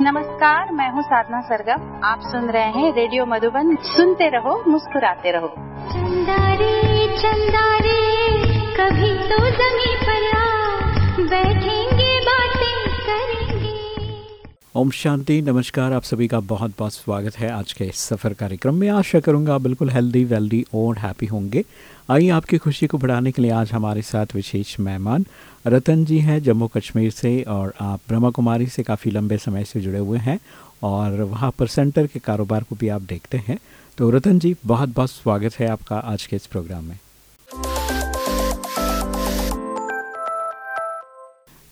नमस्कार, मैं हूँ साधना सरगम आप सुन रहे हैं रेडियो मधुबन। सुनते रहो, मुस्कुराते रहो। चंदारी चंदारी, कभी तो जमी पर करेंगे ओम शांति, नमस्कार, आप सभी का बहुत बहुत स्वागत है आज के सफ़र कार्यक्रम में। आशा करूँगा बिल्कुल हेल्दी वेल्दी और हैप्पी होंगे। आइए आपकी खुशी को बढ़ाने के लिए आज हमारे साथ विशेष मेहमान रतन जी हैं, जम्मू कश्मीर से और आप ब्रह्मा कुमारी से काफ़ी लंबे समय से जुड़े हुए हैं और वहाँ पर सेंटर के कारोबार को भी आप देखते हैं। तो रतन जी बहुत बहुत स्वागत है आपका आज के इस प्रोग्राम में।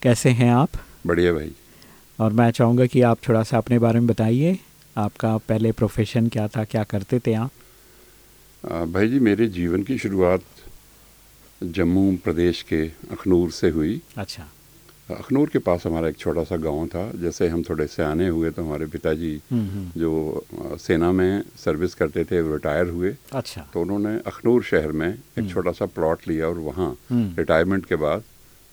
कैसे हैं आप? बढ़िया भाई। और मैं चाहूँगा कि आप थोड़ा सा अपने बारे में बताइए आपका पहले प्रोफेशन क्या था क्या करते थे आप? भाई जी मेरे जीवन की शुरुआत जम्मू प्रदेश के अखनूर से हुई। अच्छा। अखनूर के पास हमारा एक छोटा सा गाँव था जैसे हम थोड़े से आने हुए तो हमारे पिताजी हम्म, हम्म, जो सेना में सर्विस करते थे रिटायर हुए। अच्छा। तो उन्होंने अखनूर शहर में एक छोटा सा प्लॉट लिया और वहाँ हम्म। रिटायरमेंट के बाद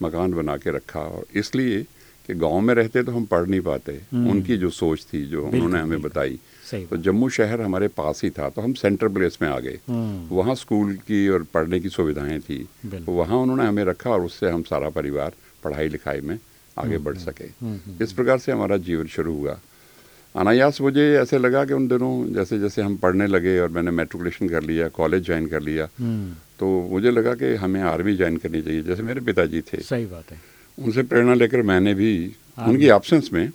मकान बना के रखा और इसलिए कि गाँव में रहते तो हम पढ़ नहीं पाते। हम्म। उनकी जो सोच थी जो उन्होंने हमें बताई। तो जम्मू शहर हमारे पास ही था तो हम सेंट्रल प्लेस में आ गए। हम्म, वहाँ स्कूल की और पढ़ने की सुविधाएँ थी। तो वहाँ उन्होंने हमें रखा और उससे हम सारा परिवार पढ़ाई लिखाई में आगे बढ़ सके। हम्म, हम्म, इस प्रकार से हमारा जीवन शुरू हुआ। अनायास मुझे ऐसे लगा कि उन दिनों जैसे जैसे हम पढ़ने लगे और मैंने मेट्रिकुलेशन कर लिया कॉलेज ज्वाइन कर लिया तो मुझे लगा कि हमें आर्मी ज्वाइन करनी चाहिए जैसे मेरे पिताजी थे। सही बात है। उनसे प्रेरणा लेकर मैंने भी उनकी एब्सेंस में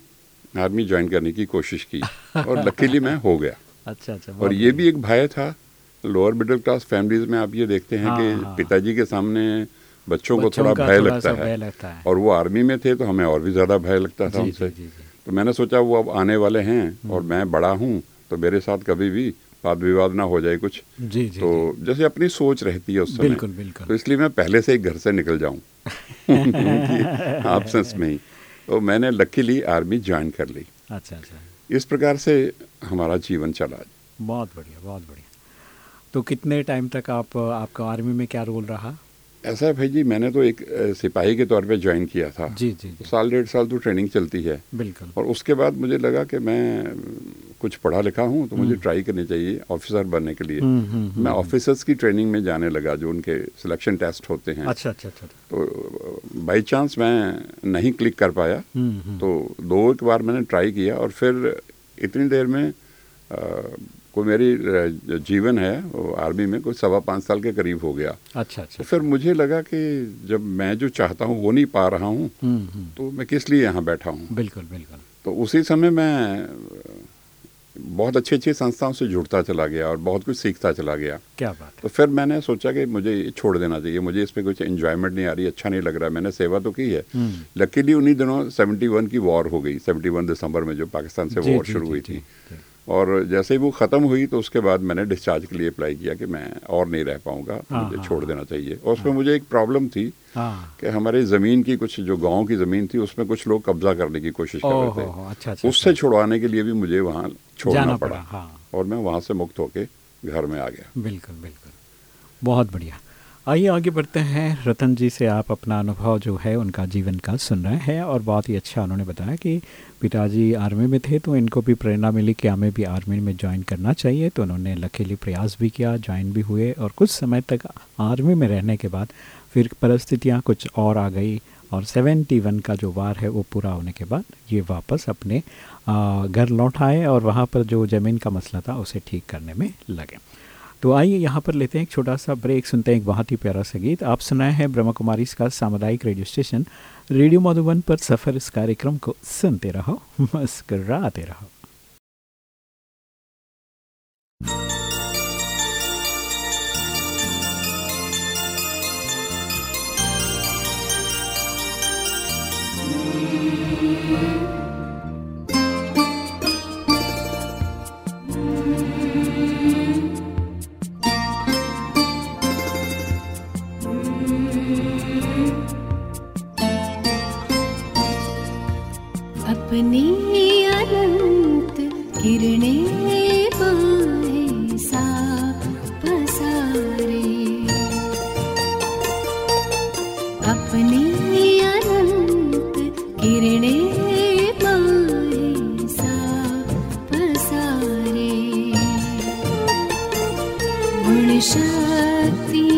आर्मी ज्वाइन करने की कोशिश की और लकीली मैं हो गया। अच्छा अच्छा और ये भी एक भय था लोअर मिडिल क्लास फैमिलीज़ में आप ये देखते हैं हाँ, कि हाँ। पिताजी के सामने बच्चों को थोड़ा भय लगता है लगता है। और वो आर्मी में थे तो हमें और भी ज़्यादा भय लगता था उनसे। तो मैंने सोचा वो अब आने वाले हैं और मैं बड़ा हूँ तो मेरे साथ कभी भी वाद विवाद ना हो जाए कुछ। जी जी तो जैसे अपनी सोच रहती है उस समय। बिल्कुल बिल्कुल। तो इसलिए मैं पहले से ही घर से निकल जाऊँ। absence में ही। तो मैंने लकीली आर्मी ज्वाइन कर ली। अच्छा अच्छा। इस प्रकार से हमारा जीवन चला। बहुत बढ़िया बहुत बढ़िया। तो कितने टाइम तक आप आपका आर्मी में क्या रोल रहा? ऐसा है भाई जी मैंने तो एक सिपाही के तौर पे ज्वाइन किया था। जी जी जी। साल डेढ़ साल तो ट्रेनिंग चलती है। बिल्कुल। और उसके बाद मुझे लगा कि मैं कुछ पढ़ा लिखा हूँ तो मुझे ट्राई करनी चाहिए ऑफिसर बनने के लिए। हम्म, हम्म, मैं ऑफिसर्स की ट्रेनिंग में जाने लगा जो उनके सिलेक्शन टेस्ट होते हैं। अच्छा अच्छा अच्छा तो बाई चांस मैं नहीं क्लिक कर पाया। हम्म, हम्म, तो दो एक बार मैंने ट्राई किया और फिर इतनी देर में कोई मेरी जीवन है वो आर्मी में कोई सवा पाँच साल के करीब हो गया। अच्छा तो अच्छा फिर मुझे लगा कि जब मैं जो चाहता हूँ वो नहीं पा रहा हूँ हम्म, हम्म, तो मैं किस लिए यहाँ बैठा हूँ? बिल्कुल बिल्कुल। तो उसी समय मैं बहुत अच्छी अच्छी संस्थाओं से जुड़ता चला गया और बहुत कुछ सीखता चला गया। क्या बात तो फिर मैंने सोचा कि मुझे ये छोड़ देना चाहिए मुझे इसमें कुछ इन्जॉयमेंट नहीं आ रही अच्छा नहीं लग रहा। मैंने सेवा तो की है हम्म, लकीली उन्हीं दिनों 71 की वॉर हो गई 71 दिसंबर में जो पाकिस्तान से वॉर शुरू हुई थी। और जैसे ही वो ख़त्म हुई तो उसके बाद मैंने डिस्चार्ज के लिए अप्लाई किया कि मैं और नहीं रह पाऊँगा हाँ, मुझे हाँ, छोड़ देना चाहिए। और उसमें मुझे एक प्रॉब्लम थी हाँ। कि हमारी ज़मीन की कुछ जो गाँव की ज़मीन थी उसमें कुछ लोग कब्जा करने की कोशिश कर रहे थे। अच्छा अच्छा उससे छुड़वाने के लिए भी मुझे वहाँ छोड़ना पड़ा हाँ। और मैं वहाँ से मुक्त होके घर में आ गया। बिल्कुल बिल्कुल। बहुत बढ़िया। आइए आगे बढ़ते हैं। रतन जी से आप अपना अनुभव जो है, उनका जीवन का सुन रहे हैं और बहुत ही अच्छा उन्होंने बताया कि पिताजी आर्मी में थे तो इनको भी प्रेरणा मिली कि हमें भी आर्मी में ज्वाइन करना चाहिए। तो उन्होंने लकीली प्रयास भी किया ज्वाइन भी हुए और कुछ समय तक आर्मी में रहने के बाद फिर परिस्थितियाँ कुछ और आ गई और 71 का जो वार है वो पूरा होने के बाद ये वापस अपने घर लौट आए और वहाँ पर जो ज़मीन का मसला था उसे ठीक करने में लगे। तो आइए यहाँ पर लेते हैं एक छोटा सा ब्रेक, सुनते हैं एक बहुत ही प्यारा सा गीत। आप सुनाए हैं ब्रह्म कुमारी का सामुदायिक रेडियो स्टेशन। रेडियो मधुबन पर सफ़र इस कार्यक्रम को सुनते रहो, मुस्कराते रहो। अपने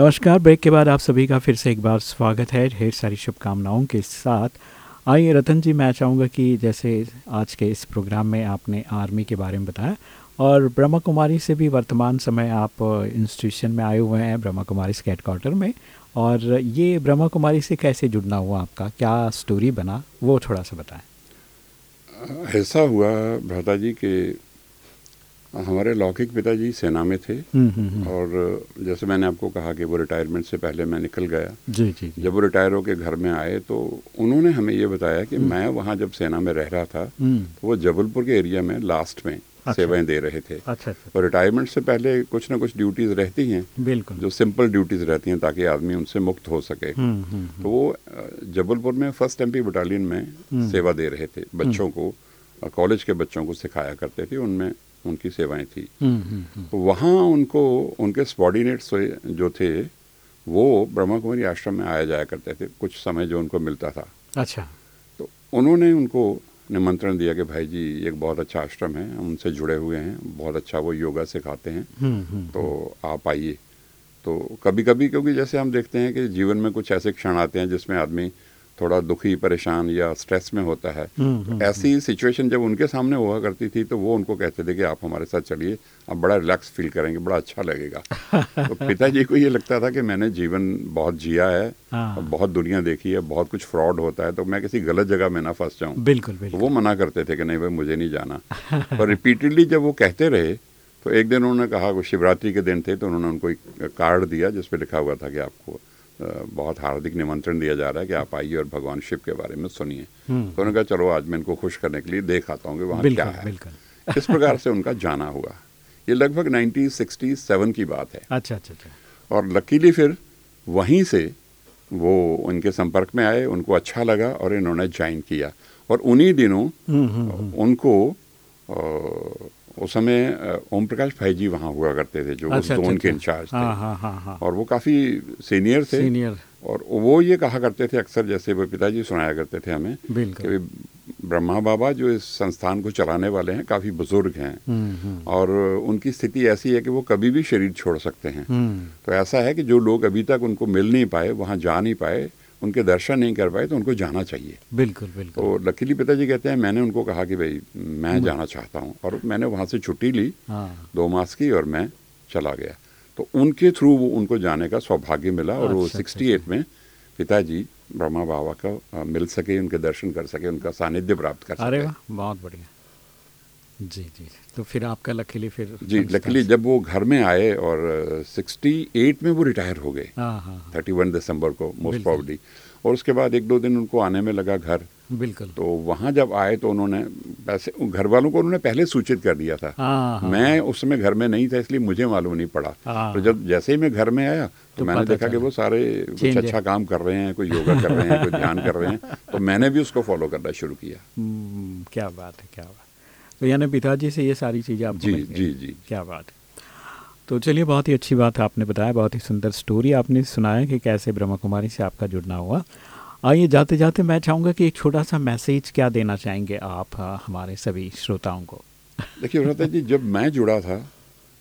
नमस्कार। ब्रेक के बाद आप सभी का फिर से एक बार स्वागत है। ढेर सारी शुभकामनाओं के साथ। आइए रतन जी, मैं चाहूँगा कि जैसे आज के इस प्रोग्राम में आपने आर्मी के बारे में बताया और ब्रह्मा कुमारी से भी वर्तमान समय आप इंस्टीट्यूशन में आए हुए हैं, ब्रह्मा कुमारी स्केट क्वार्टर में। और ये ब्रह्मा कुमारी से कैसे जुड़ना हुआ आपका? क्या स्टोरी बना? वो थोड़ा सा बताएँ। ऐसा हुआ, भ्राता जी, कि हमारे लौकिक पिताजी सेना में थे हम्म, हम्म, हम्म। और जैसे मैंने आपको कहा कि वो रिटायरमेंट से पहले मैं निकल गया। जी जी जी। जब वो रिटायर होकर घर में आए तो उन्होंने हमें ये बताया कि मैं वहाँ जब सेना में रह रहा था तो वो जबलपुर के एरिया में लास्ट में अच्छा। सेवाएँ दे रहे थे। अच्छा अच्छा। और रिटायरमेंट से पहले कुछ ना कुछ ड्यूटीज़ रहती हैं बिल्कुल। जो सिंपल ड्यूटीज़ रहती हैं ताकि आदमी उनसे मुक्त हो सके। तो वो जबलपुर में फ़र्स्ट एमपी बटालियन में सेवा दे रहे थे बच्चों को कॉलेज के बच्चों को सिखाया करते थे उनमें उनकी सेवाएँ थी। हम्म, हम्म, हम्म, तो वहाँ उनको उनके सबॉर्डिनेट्स जो थे वो ब्रह्मा कुमारी आश्रम में आया जाया करते थे। कुछ समय जो उनको मिलता था। अच्छा। तो उन्होंने उनको निमंत्रण दिया कि भाई जी एक बहुत अच्छा आश्रम है हम उनसे जुड़े हुए हैं बहुत अच्छा वो योगा सिखाते हैं। हम्म, हम्म, तो आप आइए। तो कभी कभी क्योंकि जैसे हम देखते हैं कि जीवन में कुछ ऐसे क्षण आते हैं जिसमें आदमी थोड़ा दुखी परेशान या स्ट्रेस में होता है। तो ऐसी सिचुएशन जब उनके सामने हुआ करती थी तो वो उनको कहते थे कि आप हमारे साथ चलिए आप बड़ा रिलैक्स फील करेंगे बड़ा अच्छा लगेगा। तो पिताजी को ये लगता था कि मैंने जीवन बहुत जिया है हाँ। और बहुत दुनिया देखी है बहुत कुछ फ्रॉड होता है तो मैं किसी गलत जगह में ना फंस जाऊँ। बिल्कुल तो वो मना करते थे कि नहीं भाई मुझे नहीं जाना। पर रिपीटेडली जब वो कहते रहे तो एक दिन उन्होंने कहा शिवरात्रि के दिन थे तो उन्होंने उनको एक कार्ड दिया जिसपे लिखा हुआ था कि आपको बहुत हार्दिक निमंत्रण दिया जा रहा है कि आप आइए और भगवान शिव के बारे में सुनिए। तो उन्होंने कहा चलो आज मैं इनको खुश करने के लिए देख आता हूँ कि वहाँ क्या है। इस प्रकार से उनका जाना हुआ। ये लगभग 1967 की बात है। अच्छा अच्छा अच्छा। और लकीली फिर वहीं से वो उनके संपर्क में आए उनको अच्छा लगा और इन्होंने ज्वाइन किया। और उन्हीं दिनों हम्म, हम्म, उनको उस समय ओम प्रकाश भाई जी वहाँ हुआ करते थे जो उस अच्छा, जोन अच्छा, के अच्छा। इंचार्ज थे। हाँ हाँ हाँ हाँ। और वो काफ़ी सीनियर थे। सीनियर। और वो ये कहा करते थे अक्सर जैसे वो पिताजी सुनाया करते थे हमें कि ब्रह्मा बाबा जो इस संस्थान को चलाने वाले हैं काफ़ी बुज़ुर्ग हैं। हम्म, हम्म, और उनकी स्थिति ऐसी है कि वो कभी भी शरीर छोड़ सकते हैं। हम्म, तो ऐसा है कि जो लोग अभी तक उनको मिल नहीं पाए वहाँ जा नहीं पाए उनके दर्शन नहीं कर पाए तो उनको जाना चाहिए। बिल्कुल बिल्कुल। और लकीली पिताजी कहते हैं मैंने उनको कहा कि भाई मैं जाना चाहता हूँ। और मैंने वहाँ से छुट्टी ली हाँ। दो मास की और मैं चला गया। तो उनके थ्रू वो उनको जाने का सौभाग्य मिला और वो अच्छा, अच्छा, सिक्सटी एट में पिताजी ब्रह्मा बाबा का मिल सके उनके दर्शन कर सके उनका सानिध्य प्राप्त कर अरे सके। वाह बहुत बढ़िया। जी जी। तो फिर आपका लकीली फिर जी लकीली जब वो घर में आए और सिक्सटी एट में वो रिटायर हो गए। थर्टी वन दिसंबर को मोस्ट। प्रॉब्ली और उसके बाद एक दो दिन उनको आने में लगा घर। बिल्कुल। तो वहाँ जब आए तो उन्होंने वैसे घर वालों को उन्होंने पहले सूचित कर दिया था। हाँ हाँ। मैं उस समय घर में नहीं था इसलिए मुझे मालूम नहीं पड़ा। हाँ। तो जब जैसे ही मैं घर में आया तो, तो मैंने देखा कि वो सारे कुछ अच्छा काम कर रहे हैं कोई योगा कर रहे हैं कोई ध्यान कर रहे हैं। तो मैंने भी उसको फॉलो करना शुरू किया। हम्म, क्या बात है क्या बात। तो यानी पिताजी से ये सारी चीज़ें आपको जी जी जी। क्या बात। है तो चलिए बहुत ही अच्छी बात आपने बताया बहुत ही सुंदर स्टोरी आपने सुनाया कि कैसे ब्रह्मा कुमारी से आपका जुड़ना हुआ। आइए जाते जाते मैं चाहूँगा कि एक छोटा सा मैसेज क्या देना चाहेंगे आप हमारे सभी श्रोताओं को? देखिए रता जी जब मैं जुड़ा था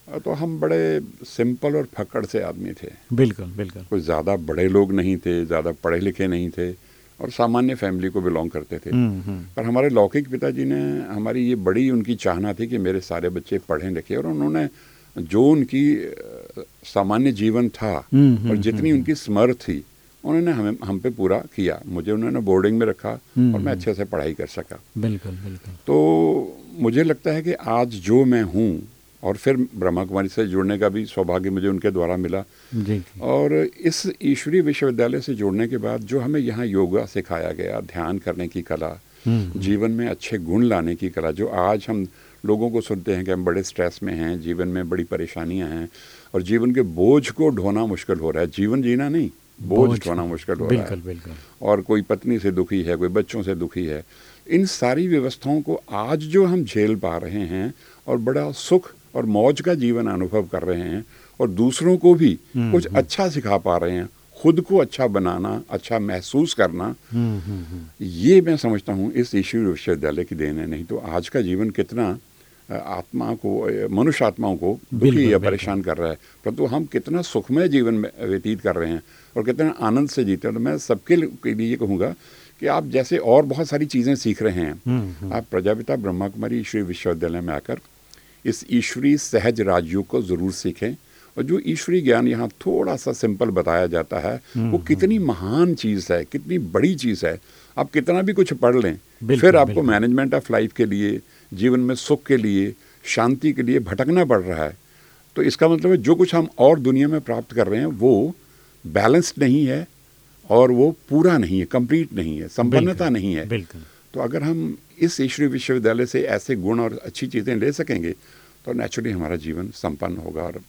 तो हम बड़े सिंपल और फकड़ से आदमी थे। बिल्कुल बिल्कुल। कोई ज़्यादा बड़े लोग नहीं थे ज़्यादा पढ़े लिखे नहीं थे। और सामान्य फैमिली को बिलोंग करते थे। हम्म, हम्म, पर हमारे लौकिक पिताजी ने हमारी ये बड़ी उनकी चाहना थी कि मेरे सारे बच्चे पढ़ें लिखे और उन्होंने जो उनकी सामान्य जीवन था हम्म, और जितनी उनकी स्मर थी उन्होंने हमें हम पे पूरा किया। मुझे उन्होंने बोर्डिंग में रखा और मैं अच्छे से पढ़ाई कर सका। बिल्कुल बिल्कुल। तो मुझे लगता है कि आज जो मैं हूँ और फिर ब्रह्मा कुमारी से जुड़ने का भी सौभाग्य मुझे उनके द्वारा मिला। जी और इस ईश्वरीय विश्वविद्यालय से जुड़ने के बाद जो हमें यहाँ योगा सिखाया गया ध्यान करने की कला हम्म, जीवन में अच्छे गुण लाने की कला जो आज हम लोगों को सुनते हैं कि हम बड़े स्ट्रेस में हैं जीवन में बड़ी परेशानियाँ हैं और जीवन के बोझ को ढोना मुश्किल हो रहा है। जीवन जीना नहीं बोझ ढोना मुश्किल हो रहा है। बिल्कुल। और कोई पत्नी से दुखी है कोई बच्चों से दुखी है इन सारी व्यवस्थाओं को आज जो हम झेल पा रहे हैं और बड़ा सुख और मौज का जीवन अनुभव कर रहे हैं और दूसरों को भी कुछ अच्छा सिखा पा रहे हैं खुद को अच्छा बनाना अच्छा महसूस करना। हम्म, हम्म, हम्म, ये मैं समझता हूँ इस ईश्वरीय विश्वविद्यालय की देन है नहीं तो आज का जीवन कितना आत्मा को मनुष्य आत्माओं को दुखी या परेशान कर रहा है। परंतु हम कितना सुखमय जीवन व्यतीत कर रहे हैं और कितना आनंद से जीते हैं। तो मैं सबके लिए- कहूँगा कि आप जैसे और बहुत सारी चीज़ें सीख रहे हैं आप प्रजापिता ब्रह्मा कुमारी ईश्वरीय विश्वविद्यालय में आकर इस ईश्वरी सहज राजयोग को ज़रूर सीखें। और जो ईश्वरी ज्ञान यहाँ थोड़ा सा सिंपल बताया जाता है वो कितनी महान चीज़ है कितनी बड़ी चीज़ है। आप कितना भी कुछ पढ़ लें फिर आपको मैनेजमेंट ऑफ़ लाइफ के लिए जीवन में सुख के लिए शांति के लिए भटकना पड़ रहा है। तो इसका मतलब है जो कुछ हम और दुनिया में प्राप्त कर रहे हैं वो बैलेंस्ड नहीं है और वो पूरा नहीं है कंप्लीट नहीं है संपन्नता नहीं है। बिल्कुल। तो अगर हम इस ईश्वरीय विश्वविद्यालय से ऐसे गुण और अच्छी चीज़ें ले सकेंगे तो नेचुरली हमारा जीवन संपन्न होगा और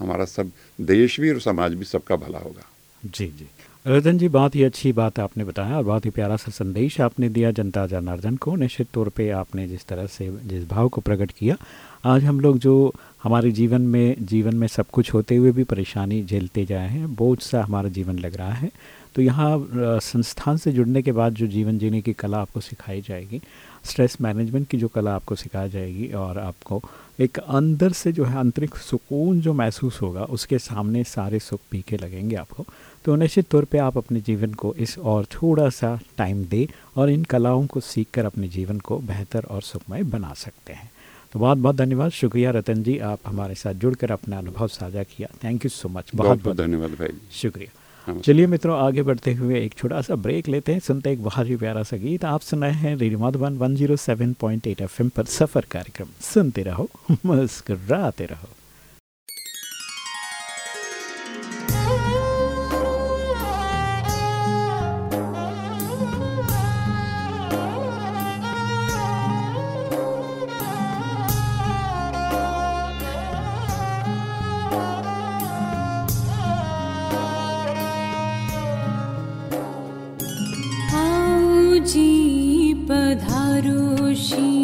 हमारा सब देश भी और समाज भी सबका भला होगा। जी जी। रतन जी, बहुत ही अच्छी बात आपने बताया और बहुत ही प्यारा सा संदेश आपने दिया जनता जनार्दन को। निश्चित तौर पे आपने जिस तरह से, जिस भाव को प्रकट किया, आज हम लोग जो हमारे जीवन में जीवन में सब कुछ होते हुए भी परेशानी झेलते जाए हैं, बोझ सा हमारा जीवन लग रहा है। तो यहाँ संस्थान से जुड़ने के बाद जो जीवन जीने की कला आपको सिखाई जाएगी स्ट्रेस मैनेजमेंट की जो कला आपको सिखाई जाएगी और आपको एक अंदर से जो है आंतरिक सुकून जो महसूस होगा उसके सामने सारे सुख पीके लगेंगे आपको। तो निश्चित तौर पे आप अपने जीवन को इस और थोड़ा सा टाइम दें और इन कलाओं को सीख कर अपने जीवन को बेहतर और सुखमय बना सकते हैं। तो बहुत बहुत धन्यवाद। शुक्रिया रतन जी आप हमारे साथ जुड़कर अपना अनुभव साझा किया। थैंक यू सो मच बहुत बहुत धन्यवाद भाई। शुक्रिया। चलिए मित्रों, आगे बढ़ते हुए एक छोटा सा ब्रेक लेते हैं। सुनते हैं एक बहुत ही प्यारा सा गीत। आप सुन रहे हैं रेडियो मधुबन 107.8 एफएम पर सफ़र कार्यक्रम। सुनते रहो, मुस्कराते रहो। धारुषि।